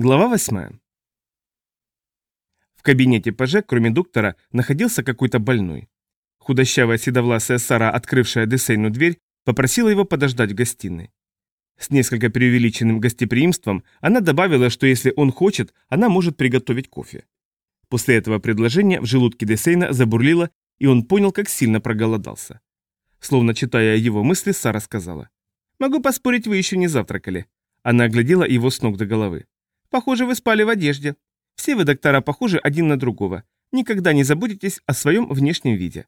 Глава 8. В кабинете ПЖ, кроме доктора, находился какой-то больной. Худощавая седовласая Сара, открывшая Десейну дверь, попросила его подождать в гостиной. С несколько преувеличенным гостеприимством она добавила, что если он хочет, она может приготовить кофе. После этого предложения в желудке Десейна забурлило, и он понял, как сильно проголодался. Словно читая его мысли, Сара сказала. «Могу поспорить, вы еще не завтракали». Она оглядела его с ног до головы. Похоже, вы спали в одежде. Все вы, доктора, похожи один на другого. Никогда не заботитесь о своем внешнем виде.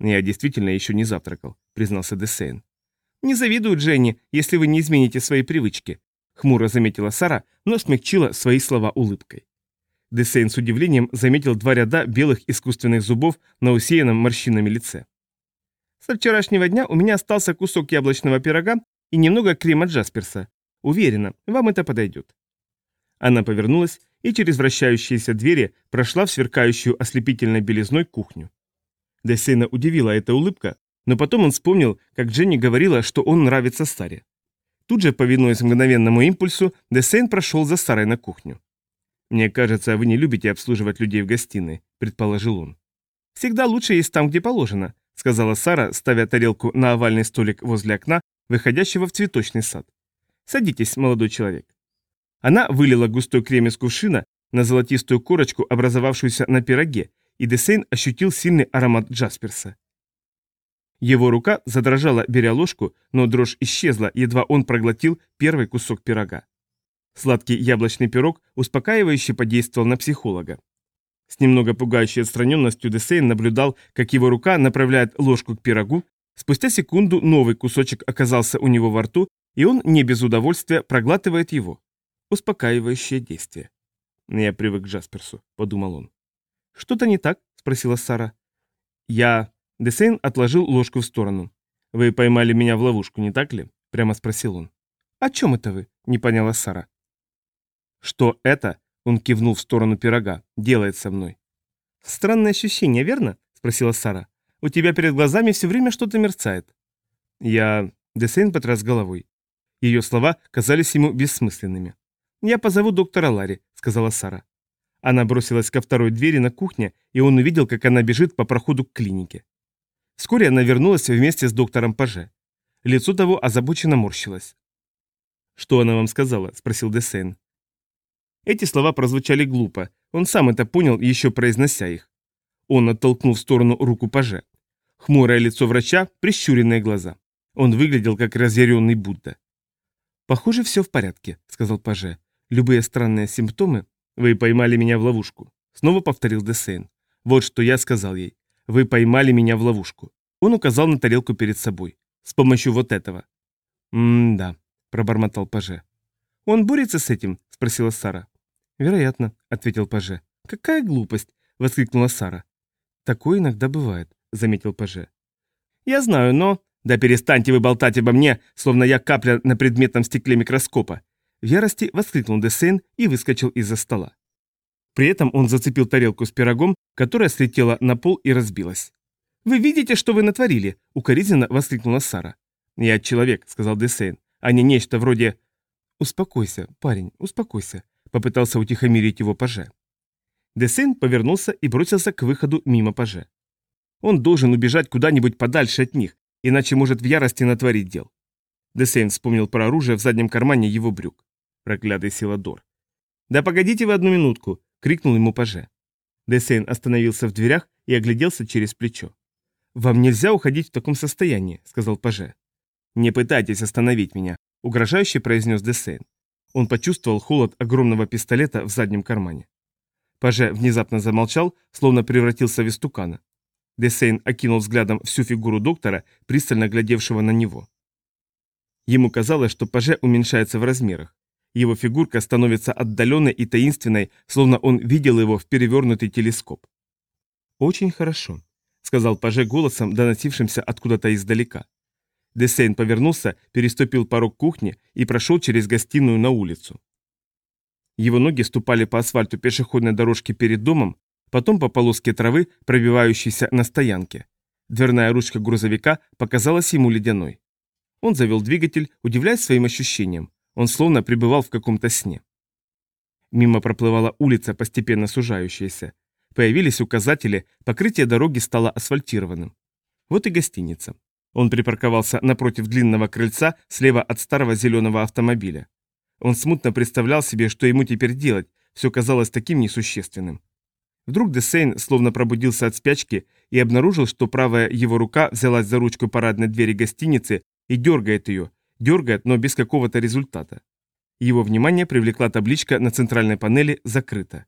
Я действительно еще не завтракал, признался Десейн. Не завидую Дженни, если вы не измените свои привычки, хмуро заметила Сара, но смягчила свои слова улыбкой. Десейн с удивлением заметил два ряда белых искусственных зубов на усеянном морщинами лице. Со вчерашнего дня у меня остался кусок яблочного пирога и немного крема Джасперса. Уверена, вам это подойдет. Она повернулась и через вращающиеся двери прошла в сверкающую ослепительной белизной кухню. Десейна удивила эта улыбка, но потом он вспомнил, как Дженни говорила, что он нравится Саре. Тут же, повинуясь мгновенному импульсу, Десейн прошел за Сарой на кухню. «Мне кажется, вы не любите обслуживать людей в гостиной», — предположил он. «Всегда лучше есть там, где положено», — сказала Сара, ставя тарелку на овальный столик возле окна, выходящего в цветочный сад. «Садитесь, молодой человек». Она вылила густой крем из кувшина на золотистую корочку, образовавшуюся на пироге, и Десейн ощутил сильный аромат Джасперса. Его рука задрожала, беря ложку, но дрожь исчезла, едва он проглотил первый кусок пирога. Сладкий яблочный пирог успокаивающе подействовал на психолога. С немного пугающей отстраненностью Десейн наблюдал, как его рука направляет ложку к пирогу, спустя секунду новый кусочек оказался у него во рту, и он не без удовольствия проглатывает его. Успокаивающее действие. «Я привык к Джасперсу», — подумал он. «Что-то не так?» — спросила Сара. «Я...» Десейн отложил ложку в сторону. «Вы поймали меня в ловушку, не так ли?» — прямо спросил он. «О чем это вы?» — не поняла Сара. «Что это?» — он кивнул в сторону пирога. «Делает со мной». «Странное ощущение, верно?» — спросила Сара. «У тебя перед глазами все время что-то мерцает». «Я...» — Десейн потряс головой. Ее слова казались ему бессмысленными. «Я позову доктора Ларри», — сказала Сара. Она бросилась ко второй двери на кухне, и он увидел, как она бежит по проходу к клинике. Вскоре она вернулась вместе с доктором Паже. Лицо того озабоченно морщилось. «Что она вам сказала?» – спросил Десейн. Эти слова прозвучали глупо, он сам это понял, еще произнося их. Он оттолкнул в сторону руку Паже. Хмурое лицо врача, прищуренные глаза. Он выглядел как разъяренный Будда. «Похоже, все в порядке», — сказал Паже. Любые странные симптомы... Вы поймали меня в ловушку. Снова повторил Десейн. Вот что я сказал ей. Вы поймали меня в ловушку. Он указал на тарелку перед собой. С помощью вот этого. «М-да», — пробормотал Паже. «Он борется с этим?» — спросила Сара. «Вероятно», — ответил Паже. «Какая глупость!» — воскликнула Сара. «Такое иногда бывает», — заметил Паже. «Я знаю, но...» «Да перестаньте вы болтать обо мне, словно я капля на предметном стекле микроскопа. В ярости воскликнул Десейн и выскочил из-за стола. При этом он зацепил тарелку с пирогом, которая слетела на пол и разбилась. «Вы видите, что вы натворили?» – укоризненно воскликнула Сара. «Я человек», – сказал Десейн, – «а не нечто вроде...» «Успокойся, парень, успокойся», – попытался утихомирить его Паже. Десейн повернулся и бросился к выходу мимо Паже. Он должен убежать куда-нибудь подальше от них, иначе может в ярости натворить дел. Десейн вспомнил про оружие в заднем кармане его брюк. Проклятый Силадор. «Да погодите вы одну минутку!» — крикнул ему Паже. Десейн остановился в дверях и огляделся через плечо. «Вам нельзя уходить в таком состоянии», — сказал Паже. «Не пытайтесь остановить меня», — угрожающе произнес Десейн. Он почувствовал холод огромного пистолета в заднем кармане. Паже внезапно замолчал, словно превратился в истукана. Десейн окинул взглядом всю фигуру доктора, пристально глядевшего на него. Ему казалось, что Паже уменьшается в размерах. Его фигурка становится отдаленной и таинственной, словно он видел его в перевернутый телескоп. «Очень хорошо», — сказал Паже голосом, доносившимся откуда-то издалека. Десейн повернулся, переступил порог кухни и прошел через гостиную на улицу. Его ноги ступали по асфальту пешеходной дорожки перед домом, потом по полоске травы, пробивающейся на стоянке. Дверная ручка грузовика показалась ему ледяной. Он завел двигатель, удивляясь своим ощущениям. Он словно пребывал в каком-то сне. Мимо проплывала улица, постепенно сужающаяся. Появились указатели, покрытие дороги стало асфальтированным. Вот и гостиница. Он припарковался напротив длинного крыльца слева от старого зеленого автомобиля. Он смутно представлял себе, что ему теперь делать, все казалось таким несущественным. Вдруг Десейн словно пробудился от спячки и обнаружил, что правая его рука взялась за ручку парадной двери гостиницы и дергает ее, дергает, но без какого-то результата. Его внимание привлекла табличка на центральной панели «Закрыто».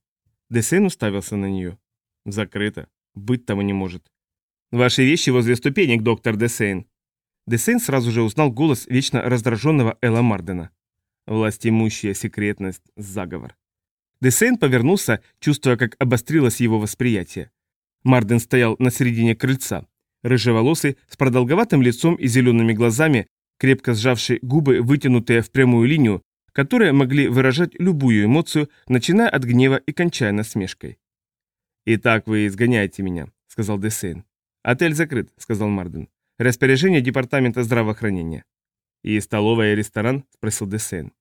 Десейн уставился на нее. «Закрыто. Быть того не может. «Ваши вещи возле ступенек, доктор Десейн». Десейн сразу же узнал голос вечно раздраженного Элла Мардена. Власть имущая, секретность, заговор. Десейн повернулся, чувствуя, как обострилось его восприятие. Марден стоял на середине крыльца. Рыжеволосый, с продолговатым лицом и зелеными глазами, крепко сжавший губы, вытянутые в прямую линию, которые могли выражать любую эмоцию, начиная от гнева и кончая насмешкой. «Итак вы изгоняете меня», — сказал Десейн. «Отель закрыт», — сказал Марден. «Распоряжение департамента здравоохранения». «И столовая и ресторан?» — спросил Десейн.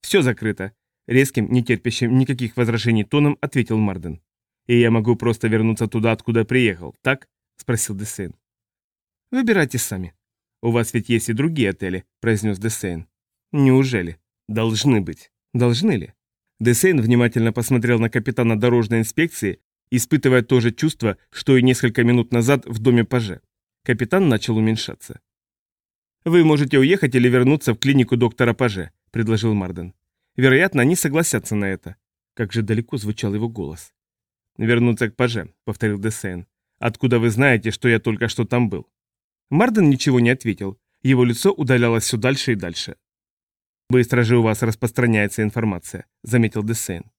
«Все закрыто», — резким, не терпящим никаких возражений тоном ответил Марден. «И я могу просто вернуться туда, откуда приехал, так?» — спросил Десейн. «Выбирайте сами». «У вас ведь есть и другие отели», — произнес Десейн. «Неужели? Должны быть. Должны ли?» Десейн внимательно посмотрел на капитана дорожной инспекции испытывая то же чувство, что и несколько минут назад в доме Паже. Капитан начал уменьшаться. «Вы можете уехать или вернуться в клинику доктора Паже», — предложил Марден. «Вероятно, они согласятся на это». Как же далеко звучал его голос. «Вернуться к Паже», — повторил Десейн. «Откуда вы знаете, что я только что там был?» Марден ничего не ответил. Его лицо удалялось все дальше и дальше. «Быстро же у вас распространяется информация», — заметил Десейн.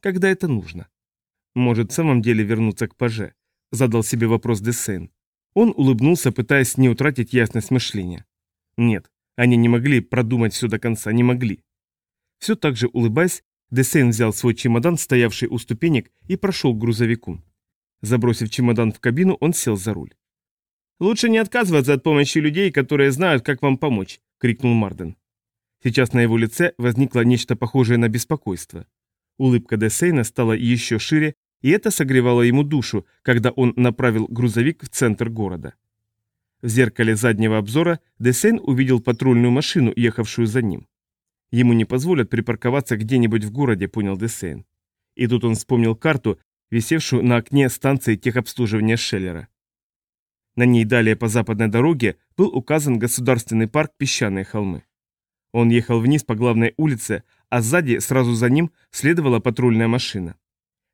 «Когда это нужно?» Может, в самом деле вернуться к Паже? Задал себе вопрос Десейн. Он улыбнулся, пытаясь не утратить ясность мышления. Нет, они не могли продумать все до конца, не могли. Все так же улыбаясь, Десейн взял свой чемодан, стоявший у ступенек, и прошел к грузовику. Забросив чемодан в кабину, он сел за руль. «Лучше не отказываться от помощи людей, которые знают, как вам помочь», — крикнул Марден. Сейчас на его лице возникло нечто похожее на беспокойство. Улыбка Десейна стала еще шире, и это согревало ему душу, когда он направил грузовик в центр города. В зеркале заднего обзора Десейн увидел патрульную машину, ехавшую за ним. Ему не позволят припарковаться где-нибудь в городе, понял Десейн. И тут он вспомнил карту, висевшую на окне станции техобслуживания Шеллера. На ней далее по западной дороге был указан государственный парк «Песчаные холмы». Он ехал вниз по главной улице, а сзади, сразу за ним, следовала патрульная машина.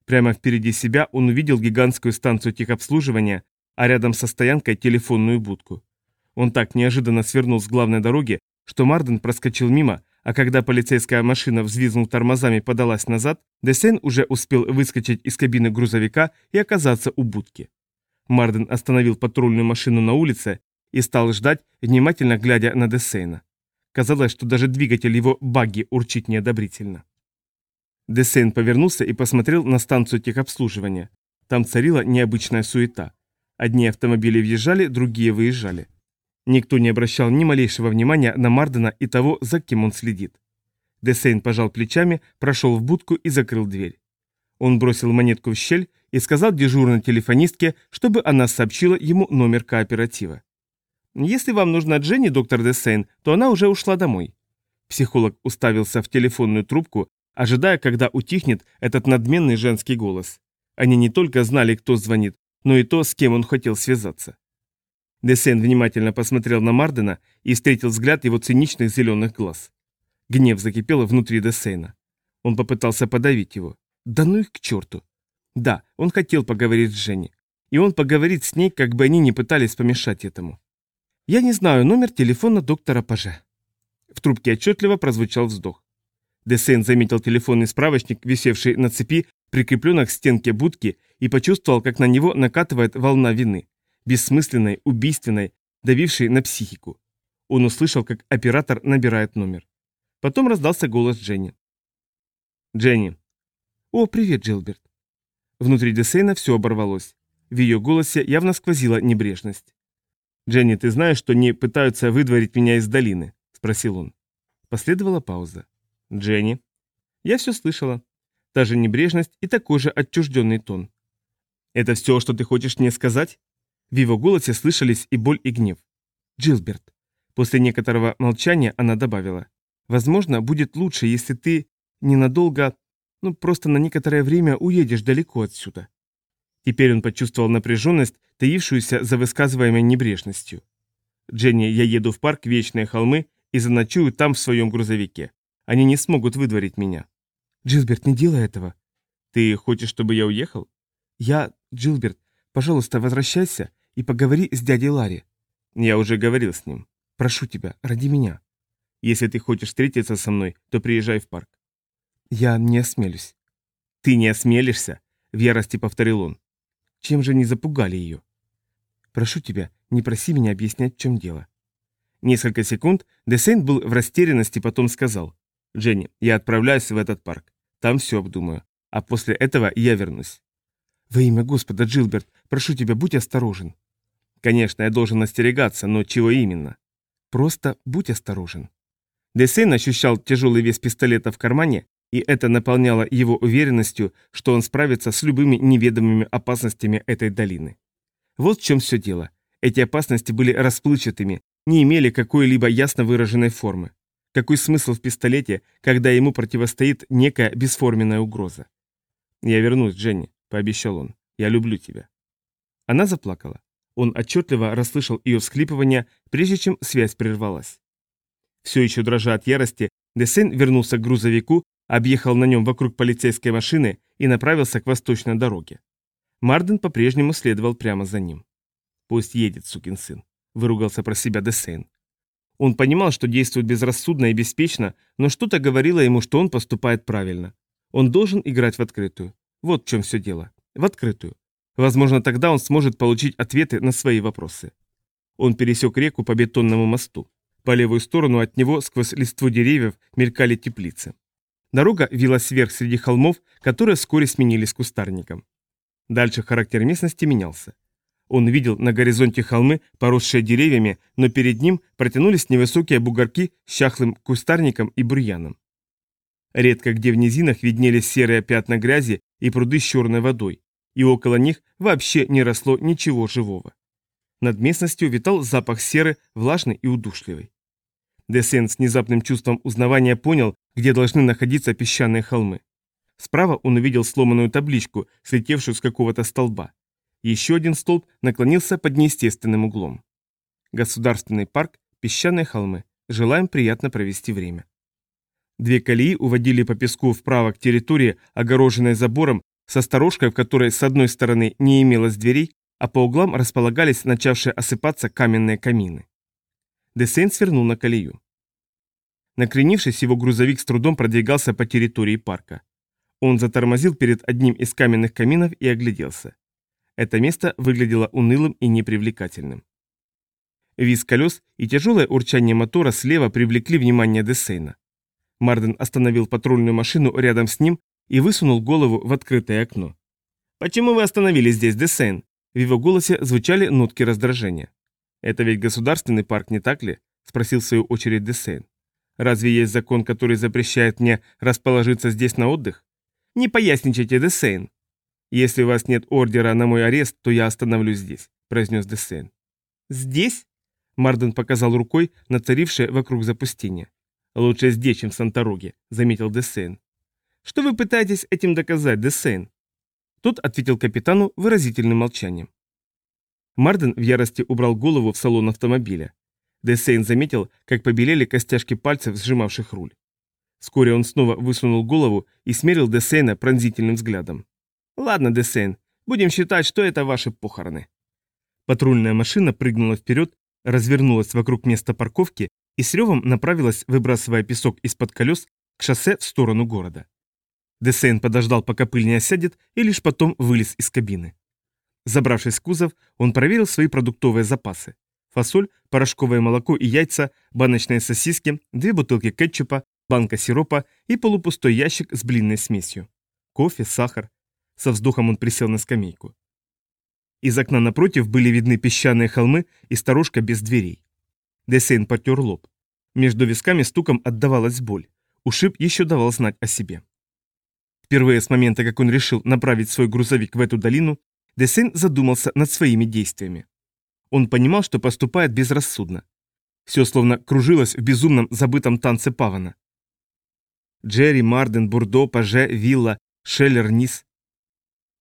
Прямо впереди себя он увидел гигантскую станцию техобслуживания, а рядом со стоянкой телефонную будку. Он так неожиданно свернул с главной дороги, что Марден проскочил мимо, а когда полицейская машина, взвизгнув тормозами, подалась назад, Десен уже успел выскочить из кабины грузовика и оказаться у будки. Марден остановил патрульную машину на улице и стал ждать, внимательно глядя на Десейна. Казалось, что даже двигатель его багги урчит неодобрительно. Десейн повернулся и посмотрел на станцию техобслуживания. Там царила необычная суета. Одни автомобили въезжали, другие выезжали. Никто не обращал ни малейшего внимания на Мардена и того, за кем он следит. Десейн пожал плечами, прошел в будку и закрыл дверь. Он бросил монетку в щель и сказал дежурной телефонистке, чтобы она сообщила ему номер кооператива. «Если вам нужна Дженни, доктор Десейн, то она уже ушла домой». Психолог уставился в телефонную трубку, ожидая, когда утихнет этот надменный женский голос. Они не только знали, кто звонит, но и то, с кем он хотел связаться. Десен внимательно посмотрел на Мардена и встретил взгляд его циничных зеленых глаз. Гнев закипел внутри Десейна. Он попытался подавить его. Да ну их к черту. Да, он хотел поговорить с Женей. И он поговорит с ней, как бы они ни пытались помешать этому. «Я не знаю номер телефона доктора Паже». В трубке отчетливо прозвучал вздох. Десейн заметил телефонный справочник, висевший на цепи, прикрепленных к стенке будки, и почувствовал, как на него накатывает волна вины. Бессмысленной, убийственной, давившей на психику. Он услышал, как оператор набирает номер. Потом раздался голос Дженни. «Дженни». «О, привет, Джилберт». Внутри Десейна все оборвалось. В ее голосе явно сквозила небрежность. «Дженни, ты знаешь, что они пытаются выдворить меня из долины?» – спросил он. Последовала пауза. Дженни. Я все слышала. та же небрежность и такой же отчужденный тон. «Это все, что ты хочешь мне сказать?» В его голосе слышались и боль, и гнев. «Джилберт». После некоторого молчания она добавила. «Возможно, будет лучше, если ты ненадолго, ну, просто на некоторое время уедешь далеко отсюда». Теперь он почувствовал напряженность, таившуюся за высказываемой небрежностью. «Дженни, я еду в парк Вечные холмы и заночую там в своем грузовике. Они не смогут выдворить меня». «Джилберт, не делай этого». «Ты хочешь, чтобы я уехал?» «Я... Джилберт, пожалуйста, возвращайся и поговори с дядей Ларри». «Я уже говорил с ним. Прошу тебя, ради меня. Если ты хочешь встретиться со мной, то приезжай в парк». «Я не осмелюсь». «Ты не осмелишься?» — в ярости повторил он. Чем же не запугали ее? Прошу тебя, не проси меня объяснять, в чем дело. Несколько секунд Десейн был в растерянности, потом сказал. «Дженни, я отправляюсь в этот парк. Там все обдумаю. А после этого я вернусь». «Во имя Господа, Джилберт, прошу тебя, будь осторожен». «Конечно, я должен остерегаться, но чего именно?» «Просто будь осторожен». Десейн ощущал тяжелый вес пистолета в кармане и это наполняло его уверенностью, что он справится с любыми неведомыми опасностями этой долины. Вот в чем все дело. Эти опасности были расплывчатыми, не имели какой-либо ясно выраженной формы. Какой смысл в пистолете, когда ему противостоит некая бесформенная угроза? «Я вернусь, Дженни», — пообещал он. «Я люблю тебя». Она заплакала. Он отчетливо расслышал ее всхлипывание, прежде чем связь прервалась. Все еще дрожа от ярости, Десен вернулся к грузовику, объехал на нем вокруг полицейской машины и направился к восточной дороге. Марден по-прежнему следовал прямо за ним. «Пусть едет, сукин сын», — выругался про себя Десейн. Он понимал, что действует безрассудно и беспечно, но что-то говорило ему, что он поступает правильно. Он должен играть в открытую. Вот в чем все дело. В открытую. Возможно, тогда он сможет получить ответы на свои вопросы. Он пересек реку по бетонному мосту. По левую сторону от него сквозь листву деревьев мелькали теплицы. Дорога вилась вверх среди холмов, которые вскоре сменились кустарником. Дальше характер местности менялся. Он видел на горизонте холмы, поросшие деревьями, но перед ним протянулись невысокие бугорки с чахлым кустарником и бурьяном. Редко где в низинах виднелись серые пятна грязи и пруды с черной водой, и около них вообще не росло ничего живого. Над местностью витал запах серы, влажный и удушливый. Десен с внезапным чувством узнавания понял, где должны находиться песчаные холмы. Справа он увидел сломанную табличку, слетевшую с какого-то столба. Еще один столб наклонился под неестественным углом. Государственный парк, песчаные холмы. Желаем приятно провести время. Две колеи уводили по песку вправо к территории, огороженной забором, со сторожкой, в которой с одной стороны не имелось дверей, а по углам располагались начавшие осыпаться каменные камины. Десейн свернул на колею. Накренившись, его грузовик с трудом продвигался по территории парка. Он затормозил перед одним из каменных каминов и огляделся. Это место выглядело унылым и непривлекательным. Виз колес и тяжелое урчание мотора слева привлекли внимание Десейна. Марден остановил патрульную машину рядом с ним и высунул голову в открытое окно. «Почему вы остановились здесь, Десейн?» В его голосе звучали нотки раздражения. «Это ведь государственный парк, не так ли?» – спросил в свою очередь Десейн. Разве есть закон, который запрещает мне расположиться здесь на отдых? Не поясничайте, Десейн. Если у вас нет ордера на мой арест, то я остановлюсь здесь, произнес Десейн. Здесь? Марден показал рукой на царившее вокруг запустение. Лучше здесь, чем в Сантороге, заметил Десейн. Что вы пытаетесь этим доказать, Десейн? Тот ответил капитану выразительным молчанием. Марден в ярости убрал голову в салон автомобиля. Десейн заметил, как побелели костяшки пальцев, сжимавших руль. Вскоре он снова высунул голову и смерил Десейна пронзительным взглядом. «Ладно, Десейн, будем считать, что это ваши похороны». Патрульная машина прыгнула вперед, развернулась вокруг места парковки и с ревом направилась, выбрасывая песок из-под колес, к шоссе в сторону города. Десейн подождал, пока пыль не осядет, и лишь потом вылез из кабины. Забравшись в кузов, он проверил свои продуктовые запасы фасоль, порошковое молоко и яйца, баночные сосиски, две бутылки кетчупа, банка сиропа и полупустой ящик с блинной смесью. Кофе, сахар. Со вздохом он присел на скамейку. Из окна напротив были видны песчаные холмы и сторожка без дверей. Десейн потер лоб. Между висками стуком отдавалась боль. Ушиб еще давал знать о себе. Впервые с момента, как он решил направить свой грузовик в эту долину, Десейн задумался над своими действиями. Он понимал, что поступает безрассудно. Все словно кружилось в безумном забытом танце Павана. Джерри, Марден, Бурдо, Паже, Вилла, Шеллер, Низ.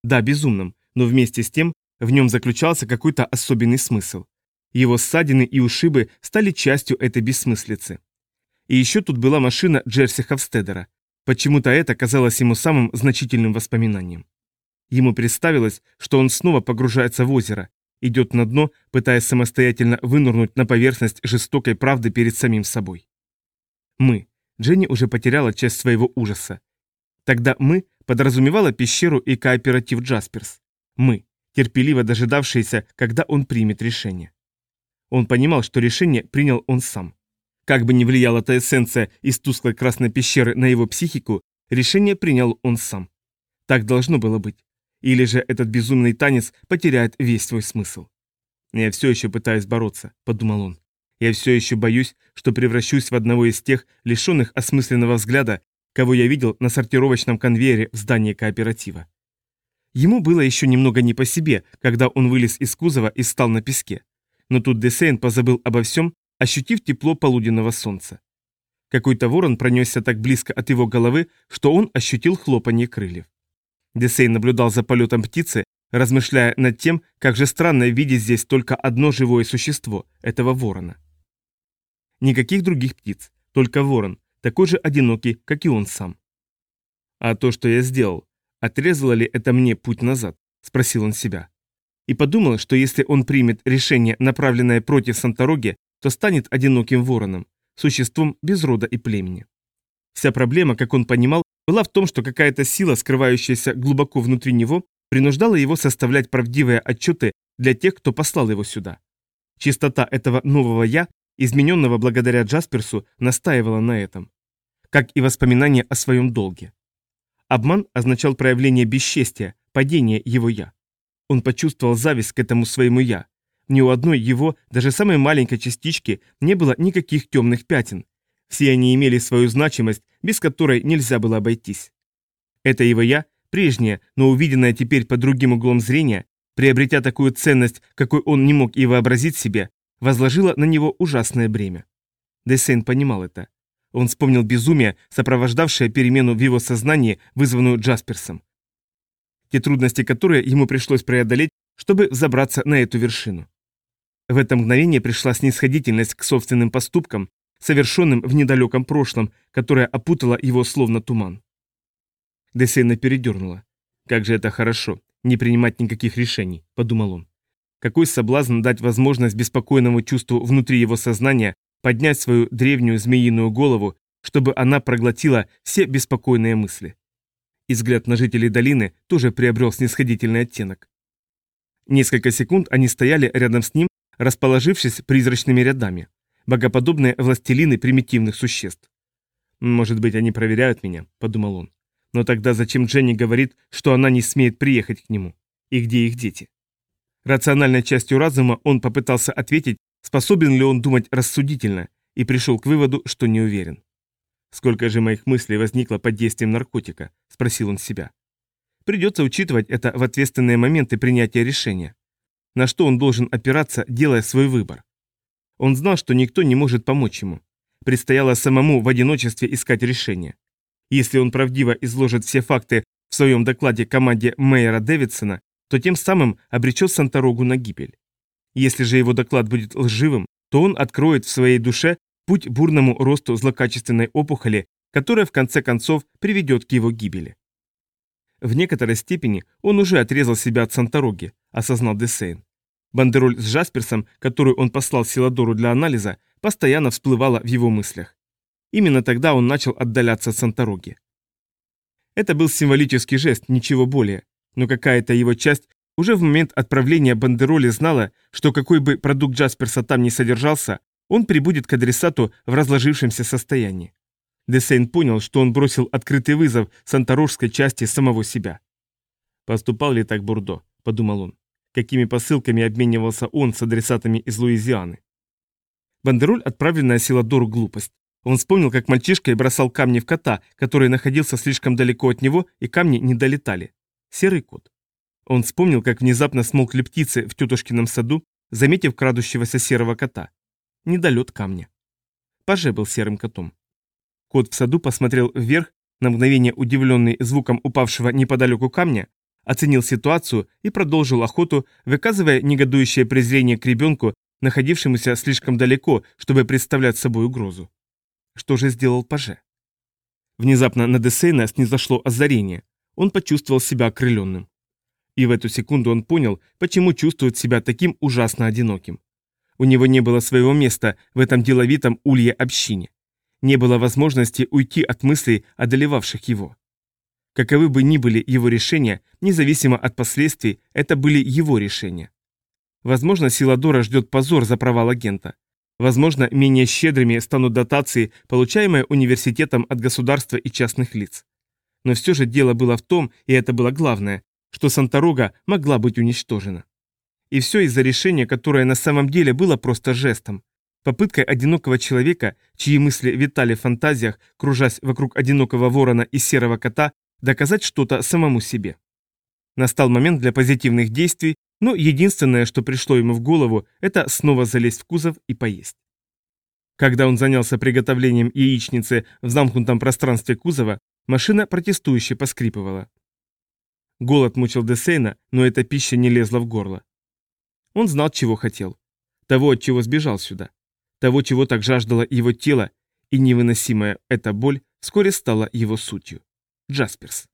Да, безумным, но вместе с тем в нем заключался какой-то особенный смысл. Его ссадины и ушибы стали частью этой бессмыслицы. И еще тут была машина Джерси Хавстедера. Почему-то это казалось ему самым значительным воспоминанием. Ему представилось, что он снова погружается в озеро, идет на дно, пытаясь самостоятельно вынырнуть на поверхность жестокой правды перед самим собой. Мы. Дженни уже потеряла часть своего ужаса. Тогда мы подразумевала пещеру и кооператив Джасперс. Мы, терпеливо дожидавшиеся, когда он примет решение. Он понимал, что решение принял он сам. Как бы ни влияла та эссенция из тусклой красной пещеры на его психику, решение принял он сам. Так должно было быть. Или же этот безумный танец потеряет весь свой смысл. «Я все еще пытаюсь бороться», — подумал он. «Я все еще боюсь, что превращусь в одного из тех, лишенных осмысленного взгляда, кого я видел на сортировочном конвейере в здании кооператива». Ему было еще немного не по себе, когда он вылез из кузова и стал на песке. Но тут Десейн позабыл обо всем, ощутив тепло полуденного солнца. Какой-то ворон пронесся так близко от его головы, что он ощутил хлопанье крыльев. Десей наблюдал за полетом птицы, размышляя над тем, как же странно видеть здесь только одно живое существо, этого ворона. Никаких других птиц, только ворон, такой же одинокий, как и он сам. «А то, что я сделал, отрезало ли это мне путь назад?» – спросил он себя. И подумал, что если он примет решение, направленное против Сантороги, то станет одиноким вороном, существом без рода и племени. Вся проблема, как он понимал, была в том, что какая-то сила, скрывающаяся глубоко внутри него, принуждала его составлять правдивые отчеты для тех, кто послал его сюда. Чистота этого нового «я», измененного благодаря Джасперсу, настаивала на этом. Как и воспоминания о своем долге. Обман означал проявление бесчестия, падение его «я». Он почувствовал зависть к этому своему «я». Ни у одной его, даже самой маленькой частички, не было никаких темных пятен, все они имели свою значимость, без которой нельзя было обойтись. Это его «я», прежнее, но увиденное теперь под другим углом зрения, приобретя такую ценность, какой он не мог и вообразить себе, возложило на него ужасное бремя. Десейн понимал это. Он вспомнил безумие, сопровождавшее перемену в его сознании, вызванную Джасперсом. Те трудности, которые ему пришлось преодолеть, чтобы взобраться на эту вершину. В это мгновение пришла снисходительность к собственным поступкам, совершенным в недалеком прошлом, которое опутало его словно туман. Десейна передернула. «Как же это хорошо, не принимать никаких решений», — подумал он. Какой соблазн дать возможность беспокойному чувству внутри его сознания поднять свою древнюю змеиную голову, чтобы она проглотила все беспокойные мысли. И взгляд на жителей долины тоже приобрел снисходительный оттенок. Несколько секунд они стояли рядом с ним, расположившись призрачными рядами богоподобные властелины примитивных существ. «Может быть, они проверяют меня», — подумал он. «Но тогда зачем Дженни говорит, что она не смеет приехать к нему? И где их дети?» Рациональной частью разума он попытался ответить, способен ли он думать рассудительно, и пришел к выводу, что не уверен. «Сколько же моих мыслей возникло под действием наркотика?» – спросил он себя. Придется учитывать это в ответственные моменты принятия решения. На что он должен опираться, делая свой выбор? Он знал, что никто не может помочь ему. Предстояло самому в одиночестве искать решение. Если он правдиво изложит все факты в своем докладе команде Мэйера Дэвидсона, то тем самым обречет Санторогу на гибель. Если же его доклад будет лживым, то он откроет в своей душе путь бурному росту злокачественной опухоли, которая в конце концов приведет к его гибели. В некоторой степени он уже отрезал себя от Сантороги, осознал Десейн. Бандероль с Жасперсом, которую он послал Силадору для анализа, постоянно всплывала в его мыслях. Именно тогда он начал отдаляться от Сантороги. Это был символический жест, ничего более, но какая-то его часть уже в момент отправления бандероли знала, что какой бы продукт Джасперса там ни содержался, он прибудет к адресату в разложившемся состоянии. Десейн понял, что он бросил открытый вызов санторожской части самого себя. «Поступал ли так Бурдо?» – подумал он какими посылками обменивался он с адресатами из Луизианы. Бандероль, отправленная Силадору глупость. Он вспомнил, как мальчишка и бросал камни в кота, который находился слишком далеко от него, и камни не долетали. Серый кот. Он вспомнил, как внезапно смолкли птицы в тетушкином саду, заметив крадущегося серого кота. Недолет камня. Паже был серым котом. Кот в саду посмотрел вверх, на мгновение удивленный звуком упавшего неподалеку камня, оценил ситуацию и продолжил охоту, выказывая негодующее презрение к ребенку, находившемуся слишком далеко, чтобы представлять собой угрозу. Что же сделал Паже? Внезапно на Десейна снизошло озарение. Он почувствовал себя окрыленным. И в эту секунду он понял, почему чувствует себя таким ужасно одиноким. У него не было своего места в этом деловитом улье общине. Не было возможности уйти от мыслей, одолевавших его. Каковы бы ни были его решения, независимо от последствий, это были его решения. Возможно, Силадора ждет позор за провал агента. Возможно, менее щедрыми станут дотации, получаемые университетом от государства и частных лиц. Но все же дело было в том, и это было главное, что Санторога могла быть уничтожена. И все из-за решения, которое на самом деле было просто жестом. Попыткой одинокого человека, чьи мысли витали в фантазиях, кружась вокруг одинокого ворона и серого кота, доказать что-то самому себе. Настал момент для позитивных действий, но единственное, что пришло ему в голову, это снова залезть в кузов и поесть. Когда он занялся приготовлением яичницы в замкнутом пространстве кузова, машина протестующе поскрипывала. Голод мучил Десейна, но эта пища не лезла в горло. Он знал, чего хотел. Того, от чего сбежал сюда. Того, чего так жаждало его тело, и невыносимая эта боль вскоре стала его сутью. Джасперс.